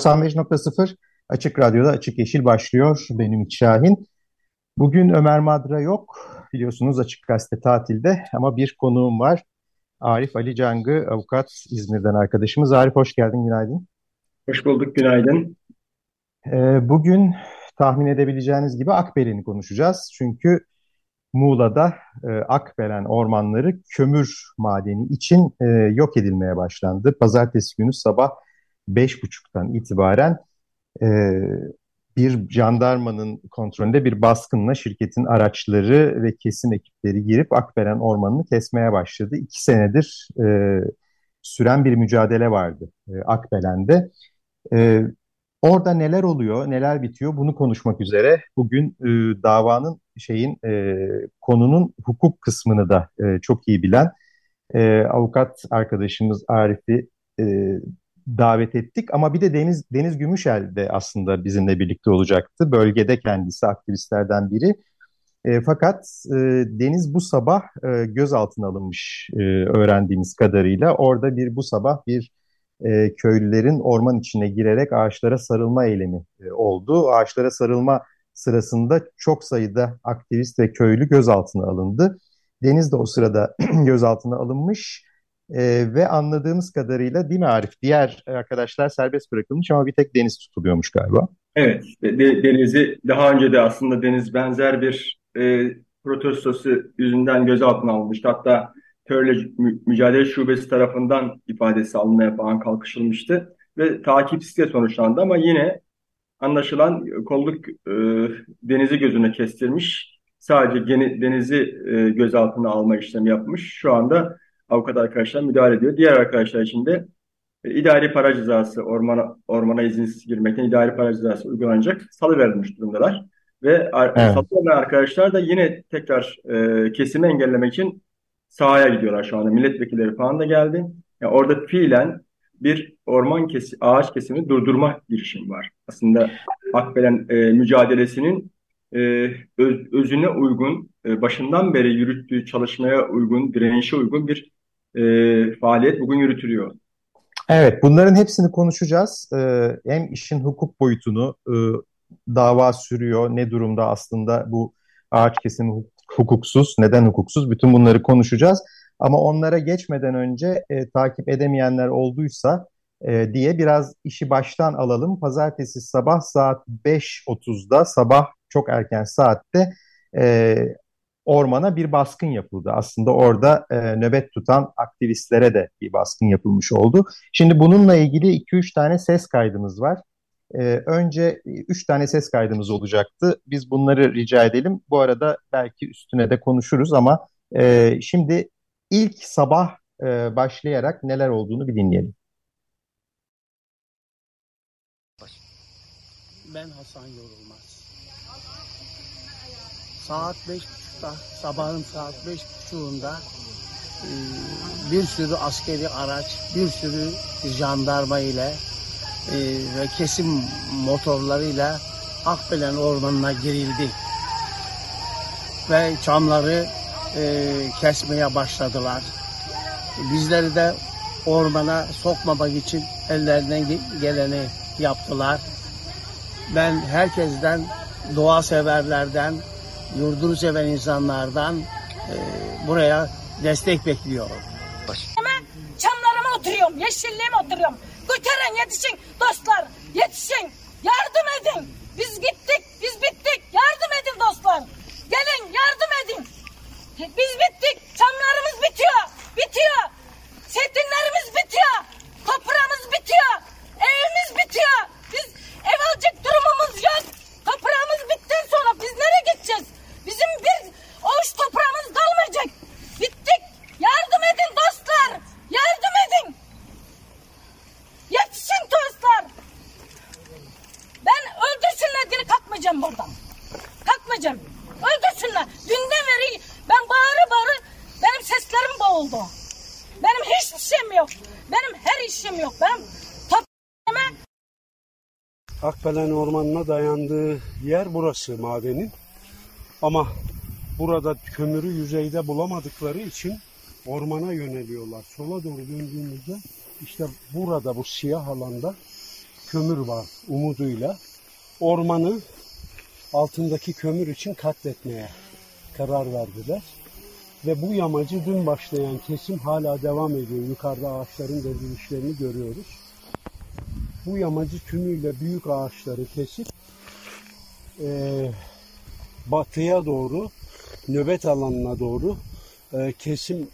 95.0 Açık Radyo'da Açık Yeşil başlıyor. Benim İç Şahin. Bugün Ömer Madra yok. Biliyorsunuz Açık Gazete tatilde ama bir konuğum var. Arif Ali Cangı, avukat İzmir'den arkadaşımız. Arif hoş geldin, günaydın. Hoş bulduk, günaydın. Ee, bugün tahmin edebileceğiniz gibi Akbelen'i konuşacağız. Çünkü Muğla'da e, Akbelen ormanları kömür madeni için e, yok edilmeye başlandı. Pazartesi günü sabah beş buçuktan itibaren e, bir jandarmanın kontrolünde bir baskınla şirketin araçları ve kesim ekipleri girip Akbelen Ormanı'nı kesmeye başladı. İki senedir e, süren bir mücadele vardı e, Akbelen'de. E, orada neler oluyor, neler bitiyor bunu konuşmak üzere bugün e, davanın şeyin e, konunun hukuk kısmını da e, çok iyi bilen e, avukat arkadaşımız Arif'i e, davet ettik ama bir de Deniz Deniz Gümüşel de aslında bizimle birlikte olacaktı. Bölgede kendisi aktivistlerden biri. E, fakat e, Deniz bu sabah e, gözaltına alınmış e, öğrendiğimiz kadarıyla. Orada bir bu sabah bir e, köylülerin orman içine girerek ağaçlara sarılma eylemi e, oldu. Ağaçlara sarılma sırasında çok sayıda aktivist ve köylü gözaltına alındı. Deniz de o sırada gözaltına alınmış. E, ve anladığımız kadarıyla değil mi Arif? Diğer arkadaşlar serbest bırakılmış ama bir tek Deniz tutuluyormuş galiba. Evet, de, Deniz'i daha önce de aslında Deniz benzer bir e, protestosu yüzünden gözaltına alınmıştı. Hatta terörle mücadele şubesi tarafından ifadesi alınmaya falan kalkışılmıştı ve takipsizle sonuçlandı ama yine anlaşılan kolluk e, Deniz'i gözüne kestirmiş. Sadece Deniz'i e, gözaltına alma işlemi yapmış. Şu anda avukat arkadaşlar müdahale ediyor. Diğer arkadaşlar için de e, idari para cezası ormana, ormana izinsiz girmekten idari para cezası uygulanacak salı verilmiş durumdalar. Ve evet. salı verilen arkadaşlar da yine tekrar e, kesimi engellemek için sahaya gidiyorlar şu anda. Milletvekilleri falan da geldi. Yani orada fiilen bir orman kesi, ağaç kesimini durdurma girişimi var. Aslında Akbelen e, mücadelesinin e, öz, özüne uygun, e, başından beri yürüttüğü çalışmaya uygun, direnişe uygun bir e, faaliyet bugün yürütülüyor. Evet, bunların hepsini konuşacağız. Ee, hem işin hukuk boyutunu, e, dava sürüyor, ne durumda aslında bu ağaç kesimi hukuksuz, neden hukuksuz, bütün bunları konuşacağız. Ama onlara geçmeden önce e, takip edemeyenler olduysa e, diye biraz işi baştan alalım. Pazartesi sabah saat 5.30'da, sabah çok erken saatte e, ormana bir baskın yapıldı. Aslında orada e, nöbet tutan aktivistlere de bir baskın yapılmış oldu. Şimdi bununla ilgili 2-3 tane ses kaydımız var. E, önce 3 tane ses kaydımız olacaktı. Biz bunları rica edelim. Bu arada belki üstüne de konuşuruz ama e, şimdi ilk sabah e, başlayarak neler olduğunu bir dinleyelim. Ben Hasan Yorulmaz. Saat beş buçukta, sabahın saat beş buçuğunda e, bir sürü askeri araç, bir sürü jandarma ile e, ve kesim motorlarıyla Akbelen Ormanı'na girildi. Ve çamları e, kesmeye başladılar. Bizleri de ormana sokmamak için ellerinden geleni yaptılar. Ben herkesten, doğa severlerden, yurdunu seven insanlardan e, buraya destek bekliyorum. Çamlarıma oturuyorum, yeşilliğime oturuyorum. Kurtarın yetişin dostlar, yetişin, yardım edin. Biz gittik, biz bittik, yardım edin dostlar. Gelin yardım edin. Biz bittik, çamlarımız bitiyor, bitiyor. Setinlerimiz bitiyor, toprağımız bitiyor, evimiz bitiyor. Biz ev alacak durumumuz yok. Toprağımız bittikten sonra biz nereye gideceğiz? Bizim bir oğuş toprağımız kalmayacak. Bittik. Yardım edin dostlar. Yardım edin. oldu. Benim hiçbir şeyim yok. Benim her işim yok. Benim tatlımı Akbelen Ormanı'na dayandığı yer burası madenin. Ama burada kömürü yüzeyde bulamadıkları için ormana yöneliyorlar. Sola doğru döndüğümüzde işte burada bu siyah alanda kömür var umuduyla. Ormanı altındaki kömür için katletmeye karar verdiler. Ve bu yamacı dün başlayan kesim hala devam ediyor. Yukarıda ağaçların devrilişlerini görüyoruz. Bu yamacı tümüyle büyük ağaçları kesip eee, batıya doğru nöbet alanına doğru eee, kesim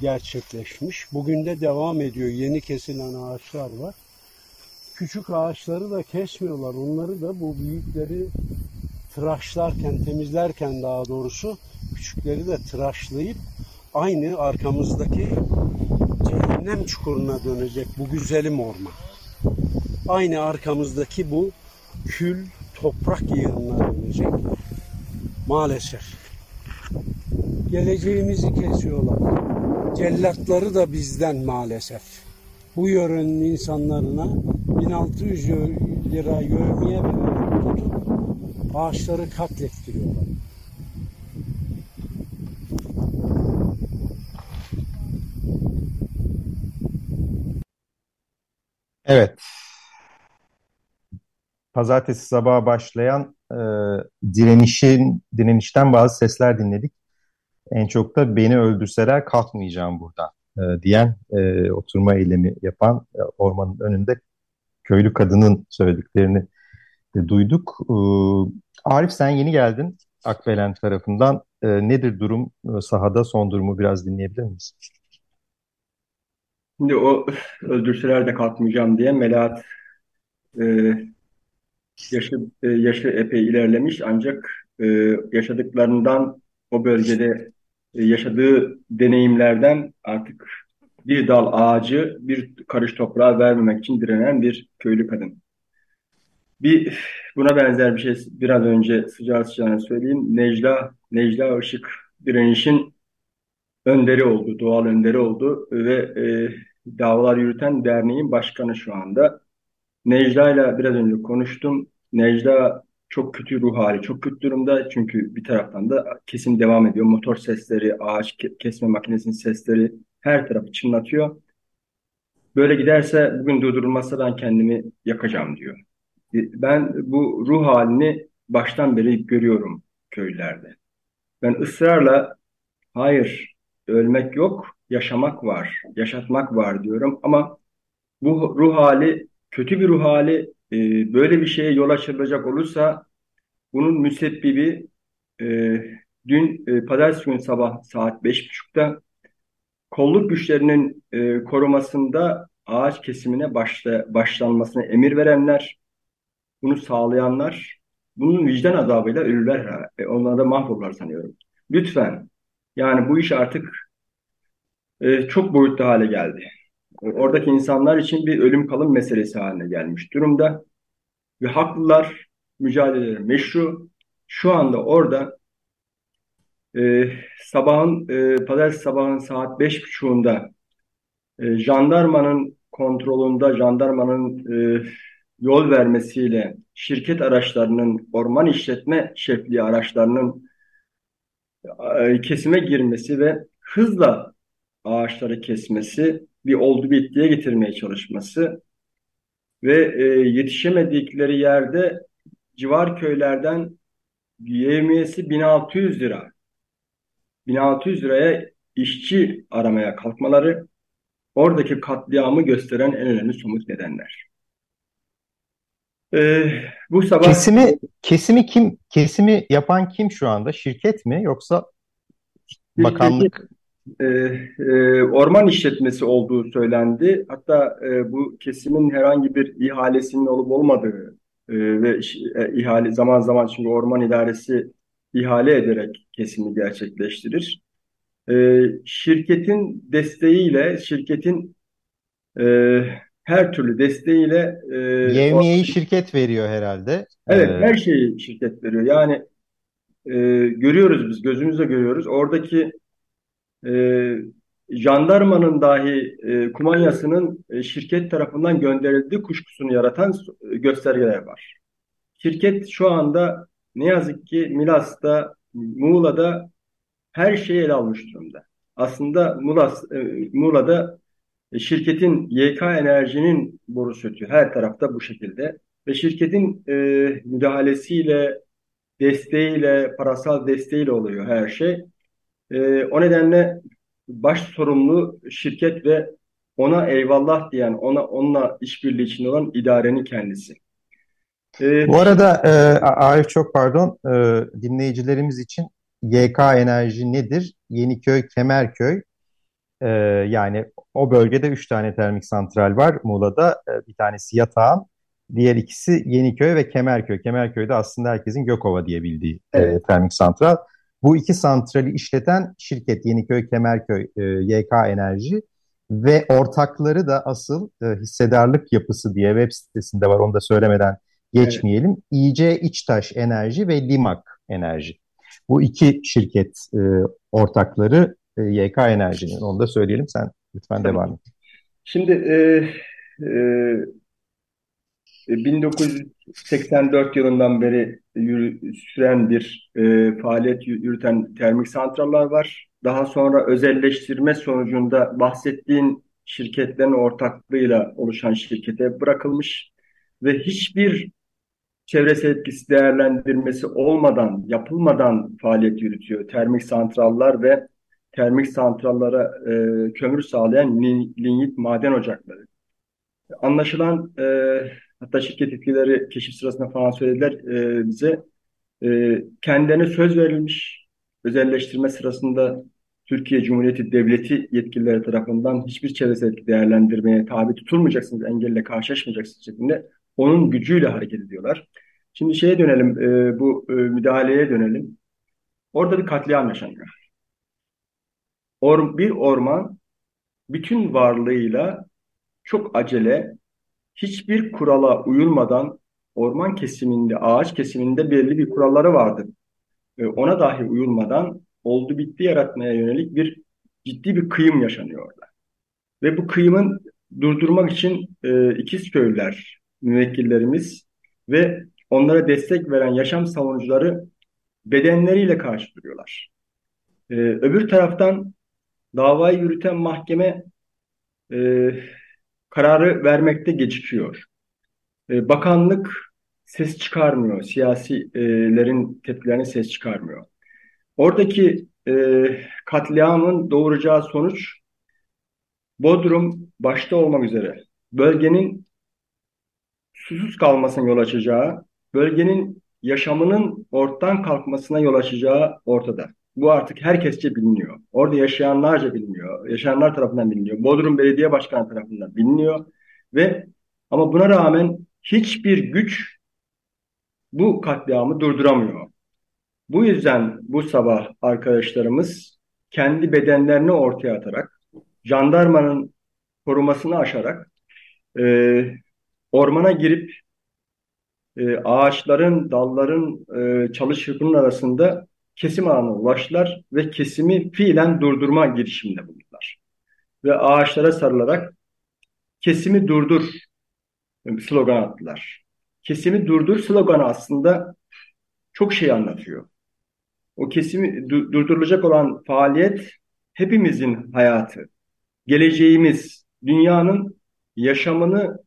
gerçekleşmiş. Bugün de devam ediyor. Yeni kesilen ağaçlar var. Küçük ağaçları da kesmiyorlar. Onları da bu büyükleri tıraşlarken, temizlerken daha doğrusu küçükleri de tıraşlayıp aynı arkamızdaki cehennem çukuruna dönecek bu güzelim orman. Aynı arkamızdaki bu kül toprak yığınına dönecek. Maalesef. Geleceğimizi kesiyorlar. Cellatları da bizden maalesef. Bu yörenin insanlarına 1600 yö- lira yövmiye vererek tutup ağaçları katlettiriyorlar. Evet. Pazartesi sabahı başlayan e, direnişin direnişten bazı sesler dinledik. En çok da beni öldürseler kalkmayacağım buradan e, diyen e, oturma eylemi yapan e, ormanın önünde köylü kadının söylediklerini de duyduk. E, Arif sen yeni geldin Akbelen tarafından. E, nedir durum e, sahada son durumu biraz dinleyebilir miyiz? Şimdi o öldürseler de kalkmayacağım diye Melahat e, yaşı e, yaşı epey ilerlemiş ancak e, yaşadıklarından o bölgede e, yaşadığı deneyimlerden artık bir dal ağacı bir karış toprağa vermemek için direnen bir köylü kadın. Bir buna benzer bir şey biraz önce sıcağı sıcağına söyleyeyim. Necla Necla Işık direnişin önderi oldu, doğal önderi oldu ve e, davalar yürüten derneğin başkanı şu anda. Necla ile biraz önce konuştum. Necla çok kötü ruh hali, çok kötü durumda. Çünkü bir taraftan da kesim devam ediyor. Motor sesleri, ağaç ke- kesme makinesinin sesleri her tarafı çınlatıyor. Böyle giderse bugün durdurulmazsa ben kendimi yakacağım diyor. E, Ben bu ruh halini baştan beri görüyorum köylerde. Ben ısrarla hayır ölmek yok, yaşamak var, yaşatmak var diyorum ama bu ruh hali kötü bir ruh hali e, böyle bir şeye yol açılacak olursa bunun müsebbibi e, dün e, pazartesi günü sabah saat beş buçukta kolluk güçlerinin e, korumasında ağaç kesimine başla, başlanmasına emir verenler, bunu sağlayanlar, bunun vicdan azabıyla ölürler. E, onlar da mahvolurlar sanıyorum. Lütfen, yani bu iş artık e, çok boyutlu hale geldi. Oradaki insanlar için bir ölüm kalım meselesi haline gelmiş durumda. Ve haklılar, mücadeleleri meşru. Şu anda orada e, sabahın, e, pazartesi sabahın saat beş buçuğunda e, jandarmanın kontrolünde, jandarmanın e, yol vermesiyle şirket araçlarının, orman işletme şefliği araçlarının e, kesime girmesi ve hızla ağaçları kesmesi, bir oldu bittiye getirmeye çalışması ve e, yetişemedikleri yerde civar köylerden yevmiyesi 1600 lira. 1600 liraya işçi aramaya kalkmaları oradaki katliamı gösteren en önemli somut nedenler. E, bu sabah Kesimi kesimi kim kesimi yapan kim şu anda? Şirket mi yoksa bakanlık? E, e, orman işletmesi olduğu söylendi. Hatta e, bu kesimin herhangi bir ihalesinin olup olmadığı e, ve e, ihale zaman zaman çünkü orman idaresi ihale ederek kesimi gerçekleştirir. E, şirketin desteğiyle, şirketin e, her türlü desteğiyle e, o, Yevmiyeyi şirket veriyor herhalde. evet Ee, her şeyi şirket veriyor. Yani e, görüyoruz biz gözümüzle görüyoruz. Oradaki e, jandarmanın dahi e, kumanyasının e, şirket tarafından gönderildiği kuşkusunu yaratan e, göstergeler var. Şirket şu anda ne yazık ki Milas'ta, Muğla'da her şeyi ele almış durumda. Aslında Muğlas, e, Muğla'da e, şirketin YK Enerji'nin borusu ötüyor. Her tarafta bu şekilde. Ve şirketin e, müdahalesiyle, desteğiyle, parasal desteğiyle oluyor her şey. E, o nedenle baş sorumlu şirket ve ona eyvallah diyen, ona onunla işbirliği içinde olan idarenin kendisi. Ee, Bu arada e, Arif çok pardon e, dinleyicilerimiz için YK Enerji nedir? Yeniköy, Kemerköy e, yani o bölgede üç tane termik santral var Muğla'da. E, bir tanesi Yatağan, diğer ikisi Yeniköy ve Kemerköy. Kemerköy'de aslında herkesin Gökova diye bildiği e, evet. e, termik santral. Bu iki santrali işleten şirket Yeniköy Kemerköy e, YK Enerji ve ortakları da asıl e, hissedarlık yapısı diye web sitesinde var onu da söylemeden geçmeyelim. Evet. İC İçtaş Enerji ve Limak Enerji. Bu iki şirket e, ortakları e, YK Enerji'nin onu da söyleyelim sen lütfen devam et. Şimdi e, e, 1984 e, yılından beri yürü, süren bir e, faaliyet yürüten termik santrallar var. Daha sonra özelleştirme sonucunda bahsettiğin şirketlerin ortaklığıyla oluşan şirkete bırakılmış ve hiçbir çevresel etkisi değerlendirmesi olmadan, yapılmadan faaliyet yürütüyor. Termik santrallar ve termik santrallara e, kömür sağlayan linyit maden ocakları. Anlaşılan e, Hatta şirket yetkilileri keşif sırasında falan söylediler e, bize. E, kendilerine söz verilmiş özelleştirme sırasında Türkiye Cumhuriyeti Devleti yetkilileri tarafından hiçbir çevresel değerlendirmeye tabi tutulmayacaksınız, engelle karşılaşmayacaksınız şeklinde onun gücüyle hareket ediyorlar. Şimdi şeye dönelim, e, bu e, müdahaleye dönelim. Orada bir katliam yaşanıyor. Or, bir orman bütün varlığıyla çok acele, hiçbir kurala uyulmadan orman kesiminde, ağaç kesiminde belli bir kuralları vardı. E, ona dahi uyulmadan oldu bitti yaratmaya yönelik bir ciddi bir kıyım yaşanıyor orada. Ve bu kıyımın durdurmak için e, ikiz köylüler, müvekkillerimiz ve onlara destek veren yaşam savunucuları bedenleriyle karşı duruyorlar. E, öbür taraftan davayı yürüten mahkeme e, kararı vermekte gecikiyor. E, bakanlık ses çıkarmıyor, siyasilerin tepkilerine ses çıkarmıyor. Oradaki e, katliamın doğuracağı sonuç Bodrum başta olmak üzere bölgenin susuz kalmasına yol açacağı, bölgenin yaşamının ortadan kalkmasına yol açacağı ortada. Bu artık herkesçe biliniyor. Orada yaşayanlarca biliniyor. Yaşayanlar tarafından biliniyor. Bodrum Belediye Başkanı tarafından biliniyor. Ve ama buna rağmen hiçbir güç bu katliamı durduramıyor. Bu yüzden bu sabah arkadaşlarımız kendi bedenlerini ortaya atarak, jandarmanın korumasını aşarak e, ormana girip e, ağaçların, dalların, e, çalı arasında kesim alanına ulaştılar ve kesimi fiilen durdurma girişiminde bulundular. Ve ağaçlara sarılarak kesimi durdur slogan attılar. Kesimi durdur sloganı aslında çok şey anlatıyor. O kesimi du durdurulacak olan faaliyet hepimizin hayatı, geleceğimiz, dünyanın yaşamını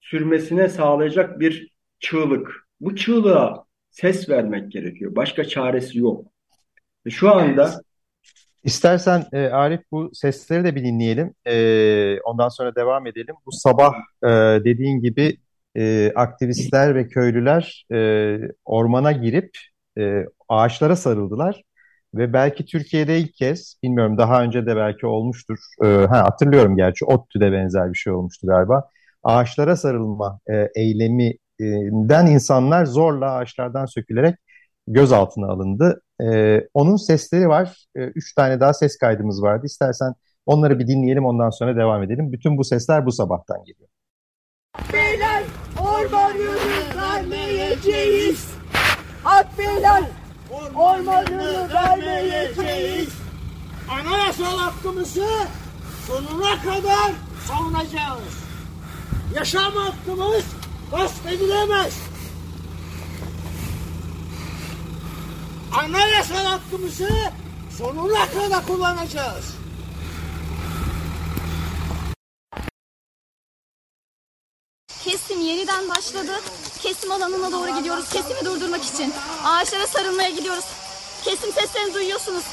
sürmesine sağlayacak bir çığlık. Bu çığlığa ses vermek gerekiyor. Başka çaresi yok. Şu anda İstersen e, Arif bu sesleri de bir dinleyelim. E, ondan sonra devam edelim. Bu sabah e, dediğin gibi e, aktivistler ve köylüler e, ormana girip e, ağaçlara sarıldılar. Ve belki Türkiye'de ilk kez, bilmiyorum daha önce de belki olmuştur. E, ha, hatırlıyorum gerçi ODTÜ'de benzer bir şey olmuştu galiba. Ağaçlara sarılma e, eyleminden insanlar zorla ağaçlardan sökülerek gözaltına alındı. E, onun sesleri var. E, üç tane daha ses kaydımız vardı. İstersen onları bir dinleyelim ondan sonra devam edelim. Bütün bu sesler bu sabahtan geliyor. Beyler ormanını vermeyeceğiz. Akbeyler ormanını vermeyeceğiz. Anayasal hakkımızı sonuna kadar savunacağız. Yaşam hakkımız gasp edilemez. Anayasal hakkımızı sonuna kadar kullanacağız. Kesim yeniden başladı. Kesim alanına doğru gidiyoruz. Kesimi durdurmak için. Ağaçlara sarılmaya gidiyoruz. Kesim seslerini duyuyorsunuz.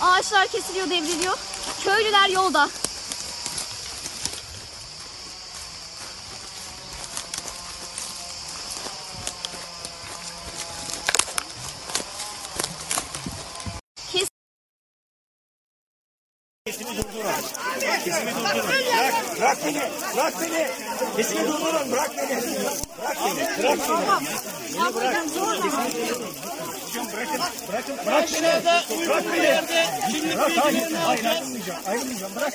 Ağaçlar kesiliyor, devriliyor. Köylüler yolda. Bırak beni, bırak beni. Kesimi durdurun, bırak beni. Bırak beni, bırak beni. Beni bırak. Kesimi Bırakın, bırakın, bırak beni. Bırak beni. Bırak, hayır, hayır, ayrılmayacağım, ayrılmayacağım, bırak.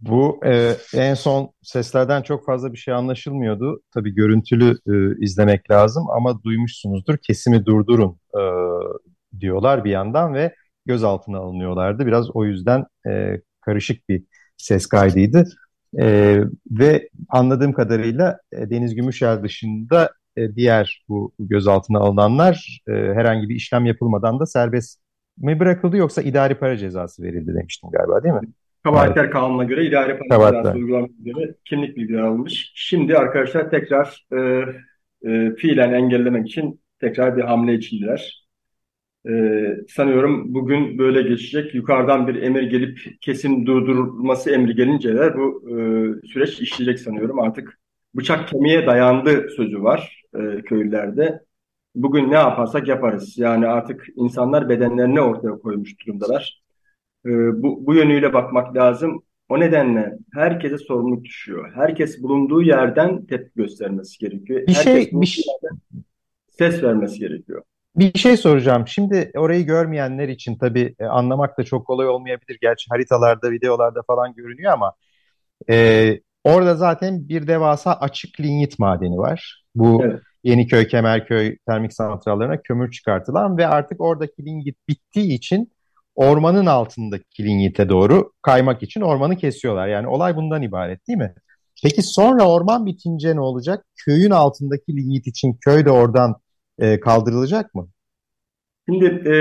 Bu e, en son seslerden çok fazla bir şey anlaşılmıyordu. Tabii görüntülü e, izlemek lazım ama duymuşsunuzdur. Kesimi durdurun e, diyorlar bir yandan ve gözaltına alınıyorlardı. Biraz o yüzden e, karışık bir ses kaydıydı. E, ve anladığım kadarıyla e, Deniz Gümüşer dışında e, diğer bu gözaltına alınanlar e, herhangi bir işlem yapılmadan da serbest mi bırakıldı yoksa idari para cezası verildi demiştim galiba değil mi? Kabahatler kanununa göre idare para Kabahatler. cezası uygulamak üzere kimlik bilgileri alınmış. Şimdi arkadaşlar tekrar e, e, fiilen engellemek için tekrar bir hamle içindeler. E, sanıyorum bugün böyle geçecek. Yukarıdan bir emir gelip kesin durdurulması emri gelince de bu e, süreç işleyecek sanıyorum. Artık bıçak kemiğe dayandı sözü var e, köylülerde. Bugün ne yaparsak yaparız. Yani artık insanlar bedenlerini ortaya koymuş durumdalar. Ee, bu, bu yönüyle bakmak lazım. O nedenle herkese sorumluluk düşüyor. Herkes bulunduğu yerden tepki göstermesi gerekiyor. Bir şey- Herkes bir şey- ses vermesi gerekiyor. Bir şey soracağım. Şimdi orayı görmeyenler için tabii e, anlamak da çok kolay olmayabilir. Gerçi haritalarda, videolarda falan görünüyor ama e, orada zaten bir devasa açık lignit madeni var. Bu Evet. Yeniköy, Kemerköy termik santrallerine kömür çıkartılan ve artık oradaki lignit bittiği için ormanın altındaki lignite doğru kaymak için ormanı kesiyorlar. Yani olay bundan ibaret değil mi? Peki sonra orman bitince ne olacak? Köyün altındaki lignit için köy de oradan e, kaldırılacak mı? Şimdi e,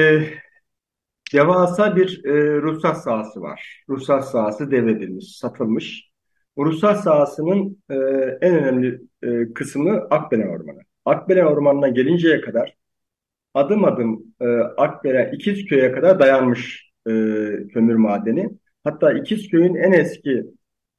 devasa bir e, ruhsat sahası var. Ruhsat sahası devredilmiş, satılmış. Ruhsat sahasının e, en önemli e, kısmı Akbelen Ormanı. Akbelen Ormanı'na gelinceye kadar adım adım e, Akbelen İkizköy'e kadar dayanmış e, kömür madeni. Hatta İkizköy'ün en eski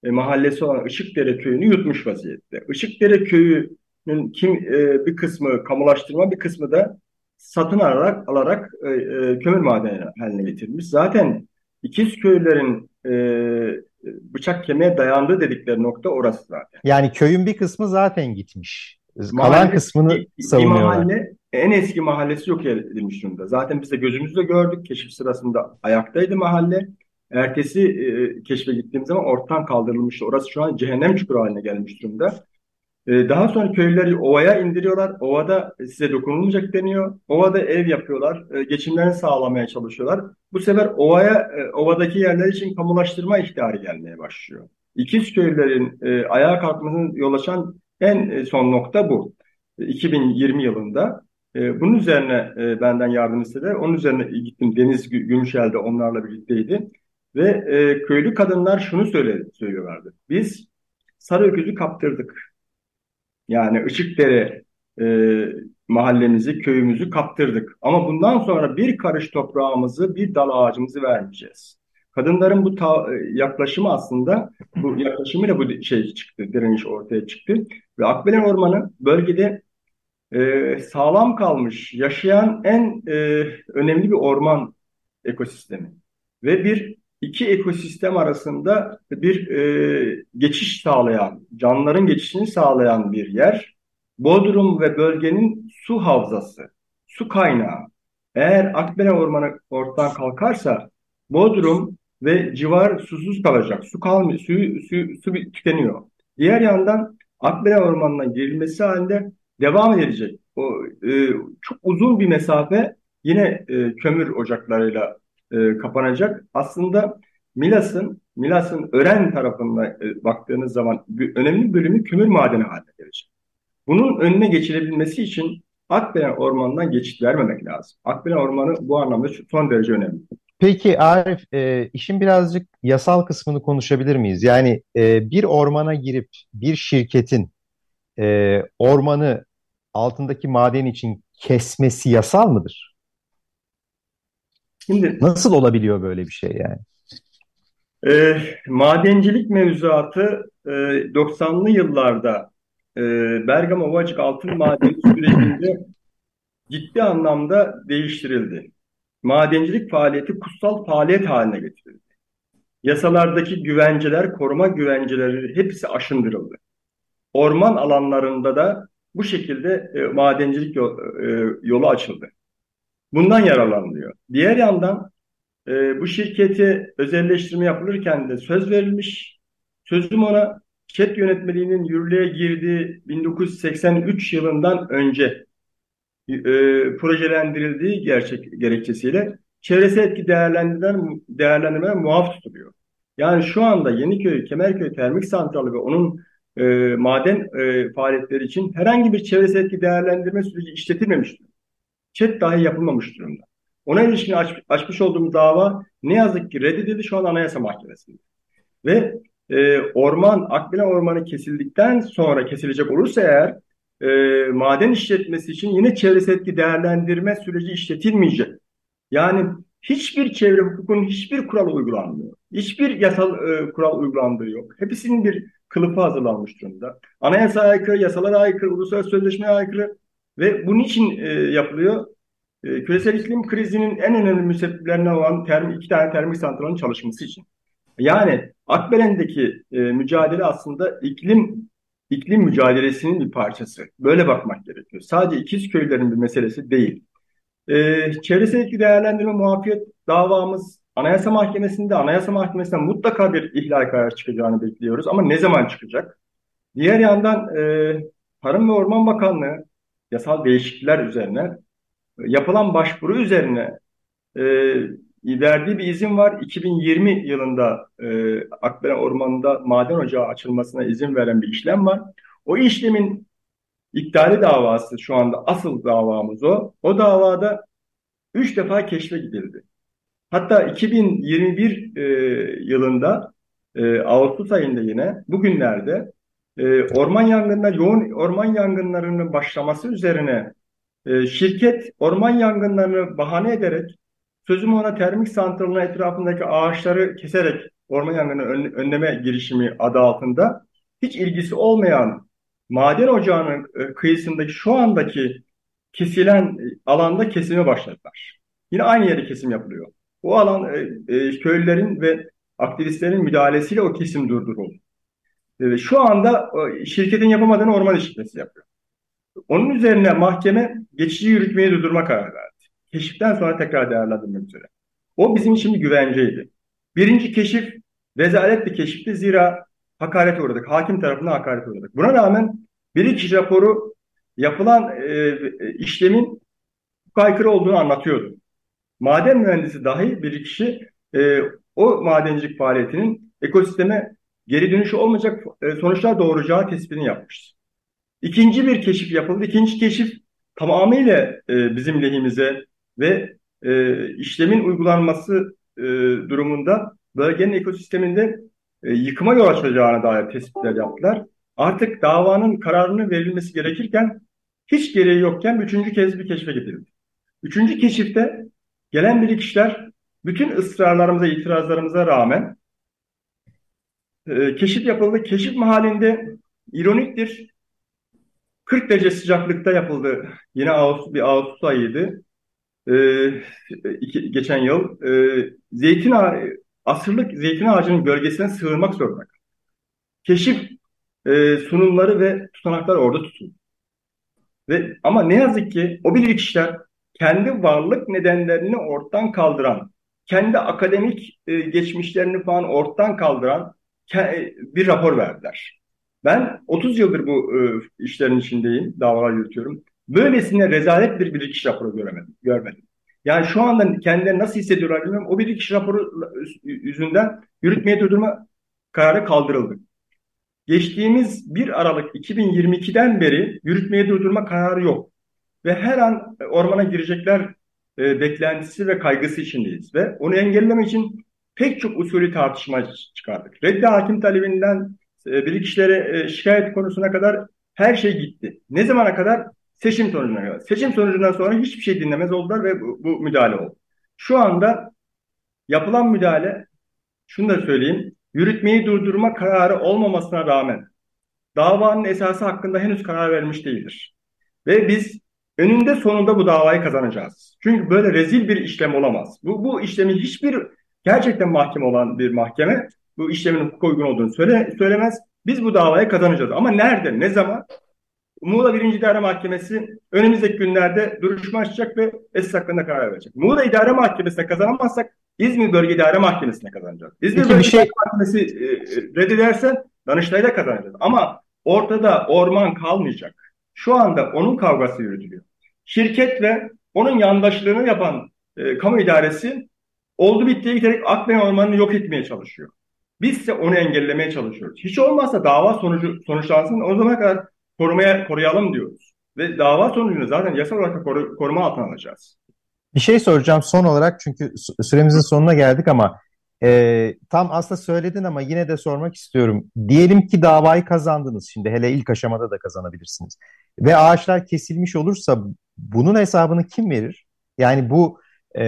e, mahallesi olan Işıkdere Köyü'nü yutmuş vaziyette. Işıkdere Köyü'nün kim e, bir kısmı kamulaştırma bir kısmı da satın alarak alarak e, e, kömür madeni haline getirmiş. Zaten İkizköylülerin e, bıçak kemiğe dayandığı dedikleri nokta orası zaten. Yani köyün bir kısmı zaten gitmiş. Kalan Mahalle- kısmını bir- bir savunuyorlar. mahalle en eski mahallesi yok edilmiş durumda. Zaten biz de gözümüzle gördük. Keşif sırasında ayaktaydı mahalle. Ertesi e, keşfe gittiğimiz zaman ortadan kaldırılmıştı. Orası şu an cehennem çukuru haline gelmiş durumda. E, daha sonra köylüleri ovaya indiriyorlar. Ovada size dokunulmayacak deniyor. Ovada ev yapıyorlar. E, geçimlerini sağlamaya çalışıyorlar. Bu sefer ovaya, e, ovadaki yerler için kamulaştırma ihtarı gelmeye başlıyor. İkizköylülerin e, ayağa kalkmasını yol açan en e, son nokta bu. E, 2020 yılında. E, bunun üzerine e, benden yardım istediler. Onun üzerine gittim. Deniz Gü- Gümüşel onlarla birlikteydi. Ve e, köylü kadınlar şunu söyle, söylüyorlardı. Biz Sarıöküz'ü kaptırdık. Yani Işıkdere e, mahallemizi, köyümüzü kaptırdık. Ama bundan sonra bir karış toprağımızı, bir dal ağacımızı vermeyeceğiz. Kadınların bu e, yaklaşımı aslında, bu yaklaşımıyla bu şey çıktı, direniş ortaya çıktı. Ve Akbelen Ormanı bölgede e, sağlam kalmış, yaşayan en e, önemli bir orman ekosistemi. Ve bir iki ekosistem arasında bir e, geçiş sağlayan, canlıların geçişini sağlayan bir yer. Bodrum ve bölgenin su havzası, su kaynağı. Eğer Akbelen Ormanı ortadan kalkarsa Bodrum ve civar susuz kalacak. Su kalmıyor, suyu, suyu, su tükeniyor. Diğer yandan Akbelen Ormanı'na girilmesi halinde devam edecek. O e, çok uzun bir mesafe yine e, kömür ocaklarıyla e, kapanacak. Aslında Milas'ın Milas'ın Ören tarafına e, baktığınız zaman bir, önemli bölümü kömür madeni haline gelecek. Bunun önüne geçilebilmesi için Akbelen Ormanı'ndan geçit vermemek lazım. Akbelen Ormanı bu anlamda son derece önemli. Peki Arif, e, işin birazcık yasal kısmını konuşabilir miyiz? Yani e, bir ormana girip bir şirketin e, ormanı altındaki maden için kesmesi yasal mıdır? Şimdi Nasıl olabiliyor böyle bir şey yani? e, madencilik mevzuatı e, 90'lı yıllarda e, Bergama Ovacık Altın Madeni sürecinde ciddi anlamda değiştirildi. Madencilik faaliyeti kutsal faaliyet haline getirildi. Yasalardaki güvenceler, koruma güvenceleri hepsi aşındırıldı. Orman alanlarında da bu şekilde e, madencilik yol- e, yolu açıldı. Bundan yararlanılıyor. Diğer yandan e, bu şirketi özelleştirme yapılırken de söz verilmiş. Sözüm ona ÇED yönetmeliğinin yürürlüğe girdiği 1983 yılından önce e, projelendirildiği gerçek gerekçesiyle çevresel etki değerlendirmeler, değerlendirmeler muaf tutuluyor. Yani şu anda Yeniköy, Kemerköy Termik Santralı ve onun e, maden e, faaliyetleri için herhangi bir çevresel etki değerlendirme süreci işletilmemiş ÇED dahi yapılmamış durumda. Ona ilişkin aç, açmış olduğumuz dava ne yazık ki reddedildi şu an Anayasa Mahkemesi'nde. Ve e, orman, Akbelen Ormanı kesildikten sonra kesilecek olursa eğer e, maden işletmesi için yine çevresel etki değerlendirme süreci işletilmeyecek. Yani hiçbir çevre hukukunun hiçbir kural uygulanmıyor. Hiçbir yasal e, kural uygulandığı yok. Hepsinin bir kılıfı hazırlanmış durumda. Anayasaya aykırı, yasalara aykırı, uluslararası sözleşmeye aykırı ve bunun için e, yapılıyor. E, küresel iklim krizinin en önemli müsebbiplerinden olan term, iki tane termik santralın çalışması için. Yani Akbelen'deki e, mücadele aslında iklim iklim mücadelesinin bir parçası. Böyle bakmak gerekiyor. Sadece ikiz köylerin bir meselesi değil. Ee, çevresel etki değerlendirme muafiyet davamız Anayasa Mahkemesi'nde, Anayasa Mahkemesi'nden mutlaka bir ihlal kararı çıkacağını bekliyoruz. Ama ne zaman çıkacak? Diğer yandan e, Tarım ve Orman Bakanlığı yasal değişiklikler üzerine e, yapılan başvuru üzerine e, verdiği bir izin var. 2020 yılında e, Akbelen Ormanı'nda maden ocağı açılmasına izin veren bir işlem var. O işlemin iptali davası şu anda asıl davamız o. O davada üç defa keşfe gidildi. Hatta 2021 e, yılında e, Ağustos ayında yine bugünlerde e, orman yangınları, yoğun orman yangınlarının başlaması üzerine e, şirket orman yangınlarını bahane ederek sözüm ona termik santralının etrafındaki ağaçları keserek orman yangını ön, önleme girişimi adı altında hiç ilgisi olmayan maden ocağının e, kıyısındaki şu andaki kesilen alanda kesime başladılar. Yine aynı yere kesim yapılıyor. O alan e, e, köylülerin ve aktivistlerin müdahalesiyle o kesim durduruldu. E, şu anda şirketin yapamadığını orman işletmesi yapıyor. Onun üzerine mahkeme geçici yürütmeyi durdurma kararı verdi. Keşiften sonra tekrar değerlendirmek üzere. O bizim için bir güvenceydi. Birinci keşif rezalet bir keşifti zira hakaret uğradık. Hakim tarafından hakaret uğradık. Buna rağmen bilirkişi raporu yapılan e, işlemin aykırı olduğunu anlatıyordu. Maden mühendisi dahi bir kişi e, o madencilik faaliyetinin ekosisteme geri dönüşü olmayacak e, sonuçlar doğuracağı tespitini yapmıştı. İkinci bir keşif yapıldı. İkinci keşif tamamıyla e, bizim lehimize ve e, işlemin uygulanması durumunda bölgenin ekosisteminde yıkıma yol açacağına dair tespitler yaptılar. Artık davanın kararının verilmesi gerekirken hiç gereği yokken üçüncü kez bir keşfe gidildi. Üçüncü keşifte gelen bilirkişiler bütün ısrarlarımıza, itirazlarımıza rağmen e, keşif yapıldı. Keşif mahallinde ironiktir 40 derece sıcaklıkta yapıldı. Yine Ağustos, bir Ağustos ayıydı. Ee, iki, geçen yıl. Ee, zeytin ağı, asırlık zeytin ağacının gölgesine sığınmak zorunda. Keşif e, sunumları ve tutanaklar orada tutuldu. Ve, ama ne yazık ki o bilirkişiler kendi varlık nedenlerini ortadan kaldıran, kendi akademik e, geçmişlerini falan ortadan kaldıran bir rapor verdiler. Ben 30 yıldır bu e, işlerin içindeyim, davalar yürütüyorum. Böylesine rezalet bir bilirkişi raporu göremedim, görmedim. Yani şu anda kendileri nasıl hissediyorlar bilmiyorum. O bilirkişi raporu yüzünden yürütmeye durdurma kararı kaldırıldı. Geçtiğimiz 1 Aralık 2022'den beri yürütmeye durdurma kararı yok. Ve her an ormana girecekler e, beklentisi ve kaygısı içindeyiz. Ve onu engellemek için pek çok usulü tartışma çıkardık. Reddi hakim talebinden e, bilirkişilere e, şikayet konusuna kadar her şey gitti. Ne zamana kadar? Seçim sonucuna kadar. Seçim sonucundan sonra hiçbir şey dinlemez oldular ve bu, bu müdahale oldu. Şu anda yapılan müdahale, şunu da söyleyeyim, yürütmeyi durdurma kararı olmamasına rağmen davanın esası hakkında henüz karar vermiş değildir. Ve biz önünde sonunda bu davayı kazanacağız. Çünkü böyle rezil bir işlem olamaz. Bu, bu işlemin hiçbir gerçekten mahkeme olan bir mahkeme bu işlemin hukuk uygun olduğunu söyle, söylemez. Biz bu davayı kazanacağız. Ama nerede, ne zaman? Muğla 1. İdare Mahkemesi önümüzdeki günlerde duruşma açacak ve esas hakkında karar verecek. Muğla İdare Mahkemesi'ne kazanamazsak İzmir Bölge İdare Mahkemesi'ne kazanacağız. İzmir Peki, Bölge şey... İdare Mahkemesi e, reddederse Danıştay'da kazanacağız. Ama ortada orman kalmayacak. Şu anda onun kavgası yürütülüyor. Şirket ve onun yandaşlığını yapan e, kamu idaresi oldu bittiye giderek Akbelen Ormanı'nı yok etmeye çalışıyor. Biz ise onu engellemeye çalışıyoruz. Hiç olmazsa dava sonucu sonuçlansın o zamana kadar korumaya koruyalım diyoruz. Ve dava sonucunu zaten yasal olarak koru, koruma altına alacağız. Bir şey soracağım son olarak çünkü süremizin sonuna geldik ama e, tam aslında söyledin ama yine de sormak istiyorum. Diyelim ki davayı kazandınız şimdi hele ilk aşamada da kazanabilirsiniz. Ve ağaçlar kesilmiş olursa bunun hesabını kim verir? Yani bu e,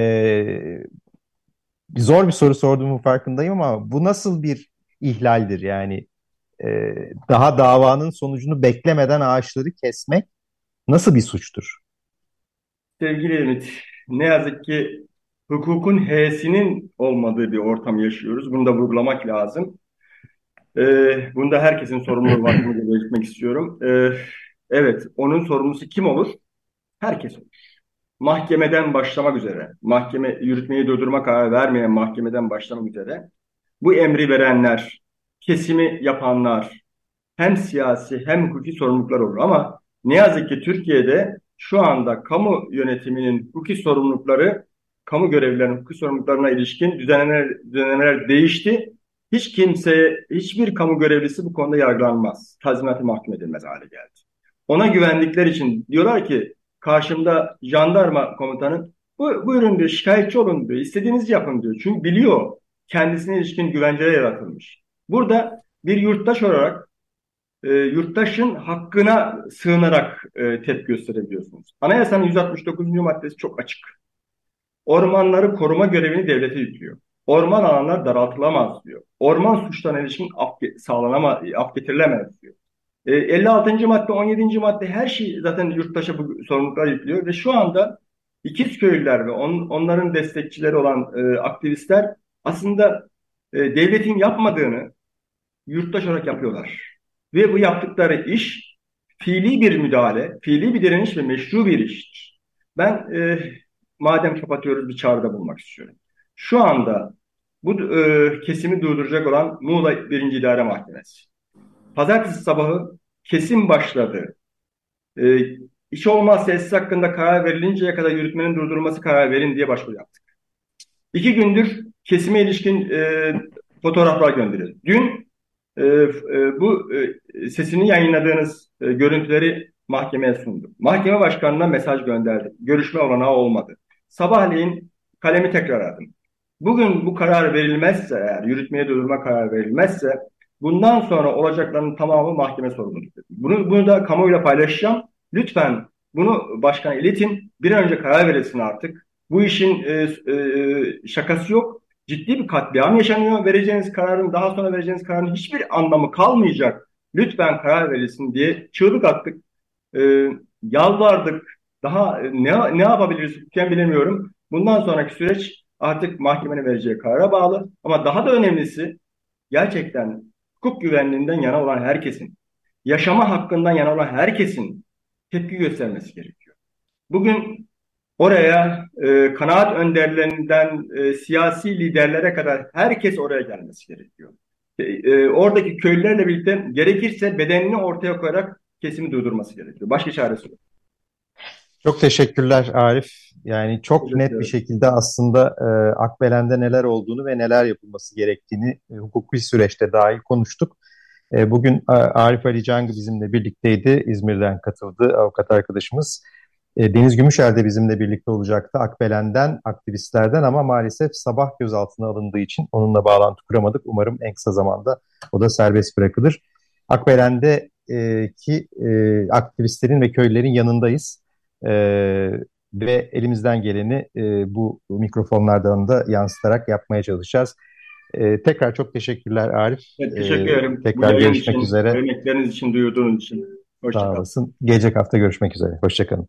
zor bir soru sorduğumun farkındayım ama bu nasıl bir ihlaldir yani e, daha davanın sonucunu beklemeden ağaçları kesmek nasıl bir suçtur? Sevgili Ümit, ne yazık ki hukukun H'sinin olmadığı bir ortam yaşıyoruz. Bunu da vurgulamak lazım. Ee, bunda herkesin sorumluluğu var. Bunu belirtmek istiyorum. Ee, evet, onun sorumlusu kim olur? Herkes olur. Mahkemeden başlamak üzere, mahkeme yürütmeyi durdurma kararı vermeyen mahkemeden başlamak üzere bu emri verenler, kesimi yapanlar hem siyasi hem hukuki sorumluluklar olur. Ama ne yazık ki Türkiye'de şu anda kamu yönetiminin hukuki sorumlulukları, kamu görevlilerinin hukuki sorumluluklarına ilişkin düzenlemeler, düzenlemeler değişti. Hiç kimse, hiçbir kamu görevlisi bu konuda yargılanmaz. Tazminatı mahkum edilmez hale geldi. Ona güvendikleri için diyorlar ki karşımda jandarma komutanı bu, buyurun diyor şikayetçi olun diyor. istediğinizi yapın diyor. Çünkü biliyor kendisine ilişkin güvenceler yaratılmış. Burada bir yurttaş olarak e, yurttaşın hakkına sığınarak e, tepki gösterebiliyorsunuz. Anayasanın 169. maddesi çok açık. Ormanları koruma görevini devlete yüklüyor. Orman alanlar daraltılamaz diyor. Orman suçlarına ilişkin af, sağlanamaz, af getirilemez diyor. E, 56. madde, 17. madde her şey zaten yurttaşa bu sorumluluklar yüklüyor ve şu anda İkizköylüler ve on, onların destekçileri olan e, aktivistler aslında e, devletin yapmadığını yurttaş olarak yapıyorlar. Ve bu yaptıkları iş fiili bir müdahale, fiili bir direniş ve meşru bir iştir. Ben e, madem kapatıyoruz bir çağrıda bulmak istiyorum. Şu anda bu e, kesimi durduracak olan Muğla 1. İdare Mahkemesi. Pazartesi sabahı kesim başladı. E, iş olmazsa esas hakkında karar verilinceye kadar yürütmenin durdurulması karar verin diye başvuru yaptık. İki gündür kesime ilişkin e, fotoğraflar gönderiyoruz. Dün e, e, bu e, sesini yayınladığınız e, görüntüleri mahkemeye sundum. Mahkeme başkanına mesaj gönderdim. Görüşme olanağı olmadı. Sabahleyin kalemi tekrar aldım. Bugün bu karar verilmezse eğer yürütmeye durdurma karar verilmezse bundan sonra olacakların tamamı mahkeme sorumludur. Bunu, bunu da kamuoyuyla paylaşacağım. Lütfen bunu başkan iletin. Bir an önce karar verilsin artık. Bu işin e, e, şakası yok ciddi bir katliam yaşanıyor. Vereceğiniz kararın daha sonra vereceğiniz kararın hiçbir anlamı kalmayacak. Lütfen karar verilsin diye çığlık attık. E, yalvardık. Daha ne, ne yapabiliriz hukuken bilemiyorum. Bundan sonraki süreç artık mahkemenin vereceği karara bağlı. Ama daha da önemlisi gerçekten hukuk güvenliğinden yana olan herkesin, yaşama hakkından yana olan herkesin tepki göstermesi gerekiyor. Bugün oraya e, kanaat önderlerinden e, siyasi liderlere kadar herkes oraya gelmesi gerekiyor. E, e, oradaki köylülerle birlikte gerekirse bedenini ortaya koyarak kesimi durdurması gerekiyor. Başka çaresi yok. Çok teşekkürler Arif. Yani çok net bir şekilde aslında e, Akbelen'de neler olduğunu ve neler yapılması gerektiğini e, hukuki süreçte dahil konuştuk. E, bugün Arif Ali Cangı bizimle birlikteydi. İzmir'den katıldı avukat arkadaşımız. E, Deniz Gümüşer de bizimle birlikte olacaktı. Akbelen'den, aktivistlerden ama maalesef sabah gözaltına alındığı için onunla bağlantı kuramadık. Umarım en kısa zamanda o da serbest bırakılır. Akbelen'deki e, aktivistlerin ve köylülerin yanındayız. E, ve elimizden geleni e, bu mikrofonlardan da yansıtarak yapmaya çalışacağız. E, tekrar çok teşekkürler Arif. Evet, teşekkür ederim. E, tekrar görüşmek için, üzere. Örnekleriniz için, duyurduğunuz için. Hoşçakalın. Sağ olasın. Gelecek hafta görüşmek üzere. Hoşçakalın.